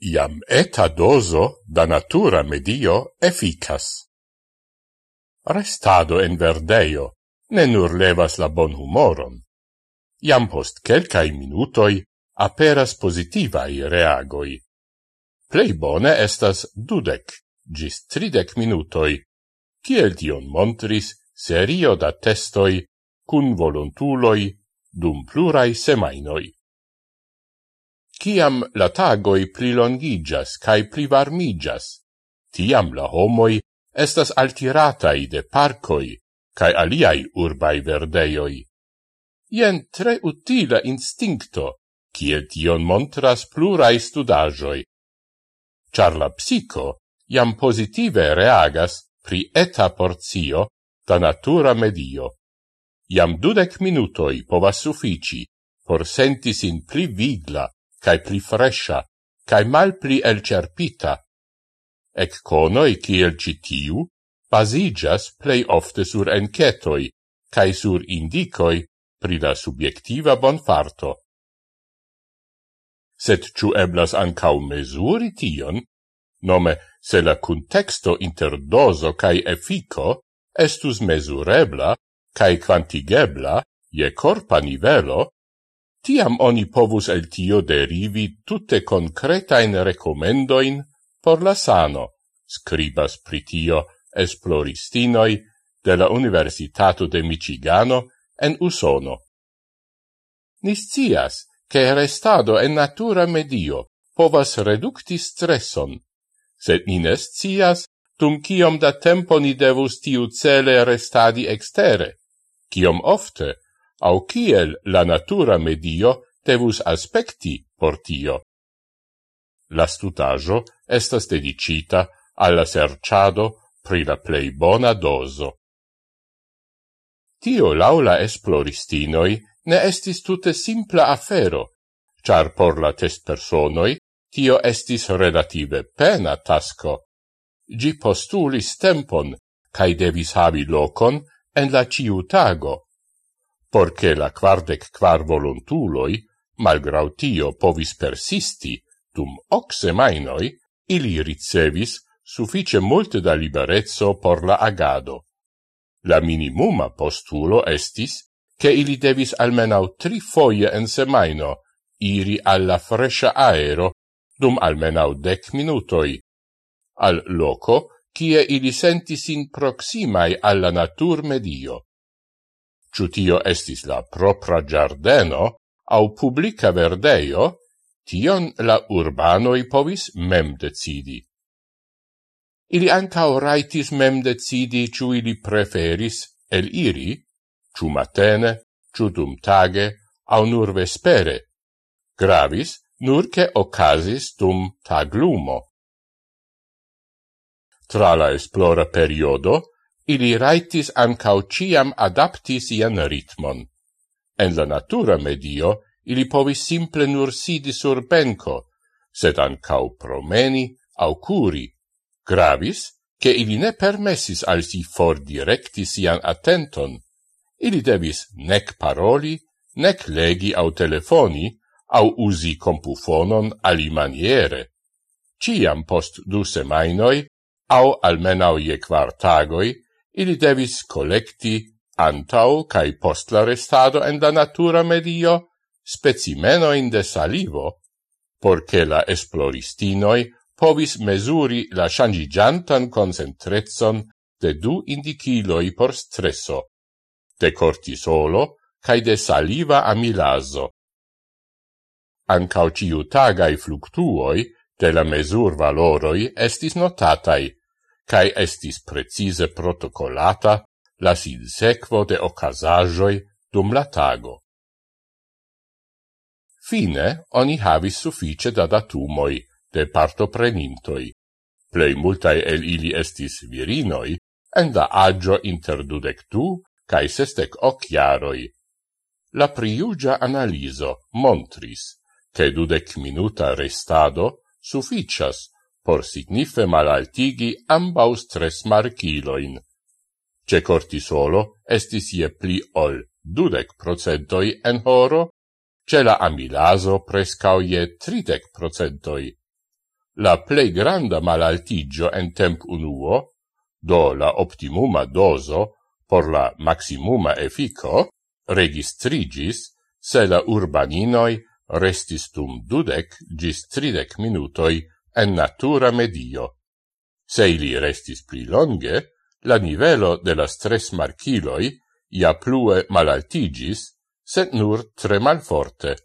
iam eta doso da natura medio efficas. Restado en verdeio ne nur levas la bon humoron. Iam post quelcae minutoi aperas positivai reagoi. Plei bone estas dudec, gis tridec minutoi, kiel tion montris serio da testoi cun volontuloi dum plurai semainoi. Ciam la tagoi prilongigas cae plivarmigas, tiam la homoi estas altiratai de parcoi cae aliai urbai verdeioi. Ien tre utila instincto, cie tion montras plurai studajoi. Char la psico iam positive reagas pri eta porzio da natura medio. Iam dudec minutoi povas suffici por sentis in pli vigla cae pli fresha, cae mal pli elcerpita. Ec conoi ciel citiu, basigas plei ofte sur encetoi, cae sur indicoi pri la subjektiva bonfarto. Sed ciu eblas ancau mesuri tion, nome se la contexto inter doso cae effico estus mesurebla cae quantigebla je corpa nivelo, Tiam oni povus el tio derivi tutte concretain recomendoin por la sano, scribas pritio esploristinoi de la Universitato de Michigano en Usono. Niscias che restado en natura medio povas reducti stresson, sed nines nescias dum da tempo ni devus tiu cele restadi extere, ciom ofte au kiel la natura medio devus aspecti por tio. La stutajo estas dedicita alla serciado pri la plei bona doso. Tio laula esploristinoi ne estis tute simpla afero, char por la test personoi tio estis relative pena tasco. Gi postulis tempon, cae devis habi locon en la ciutago porque la quardec quar voluntuloi, malgrau tio povis persisti dum hoc semainoi, ili ricevis suffice multe da liberezzo por la agado. La minimuma postulo estis che ili devis almenau tri foie en semaino iri alla fresca aero dum almenau dec minutoi, al loco cie ili sentisin proximai alla natur medio ciu tio estis la propra giardeno au publica verdeio, tion la urbanoi povis mem decidi. Ili ancao raitis mem decidi ciu ili preferis el iri, ciu matene, ciu dum tage, au nur vespere. Gravis nur che ocasis dum taglumo. Tra la esplora periodo, ili raitis ancau ciam adaptis ian ritmon. En la natura medio, ili povis simple nur sidi sur benco, sed ancau promeni au curi. Gravis, che ili ne permessis al si for directi sian attenton. Ili devis nec paroli, nec legi au telefoni, au usi compufonon ali maniere. Ciam post du semainoi, au almenau je quartagoi, ili devis collecti antau cae post la restado en la natura medio specimenoin de salivo, porce la esploristinoi povis mesuri la changigiantan concentrezon de du indiciloi por stresso, de cortisolo cae de saliva amilaso. Ancau ciutagai fluctuoi de la mesur valoroi estis notatai, cae estis precise protocolata la sinsequo de ocasajoi dum la tago. Fine, oni havis suffice da datumoi de partoprenintoi. Plei multae el ili estis virinoi, en da agio inter dudectu cae sestec occhiaroi. La priugia analiso montris, che dudec minuta restado sufficias por signife malaltigi ambau stres marciloin. Ce cortisolo estis je pli ol dudec procentoi en horo, ce la amilaso prescau je tridec procentoi. La plei granda malaltigio en temp unuo, do la optimuma doso por la maximuma effico, registrigis se la urbaninoi restis tum dudec gis tridec minutoi en natura medio. Se ili restis pli longe, la nivelo de la stress marciloi ia plue malaltigis, sed nur tre malforte.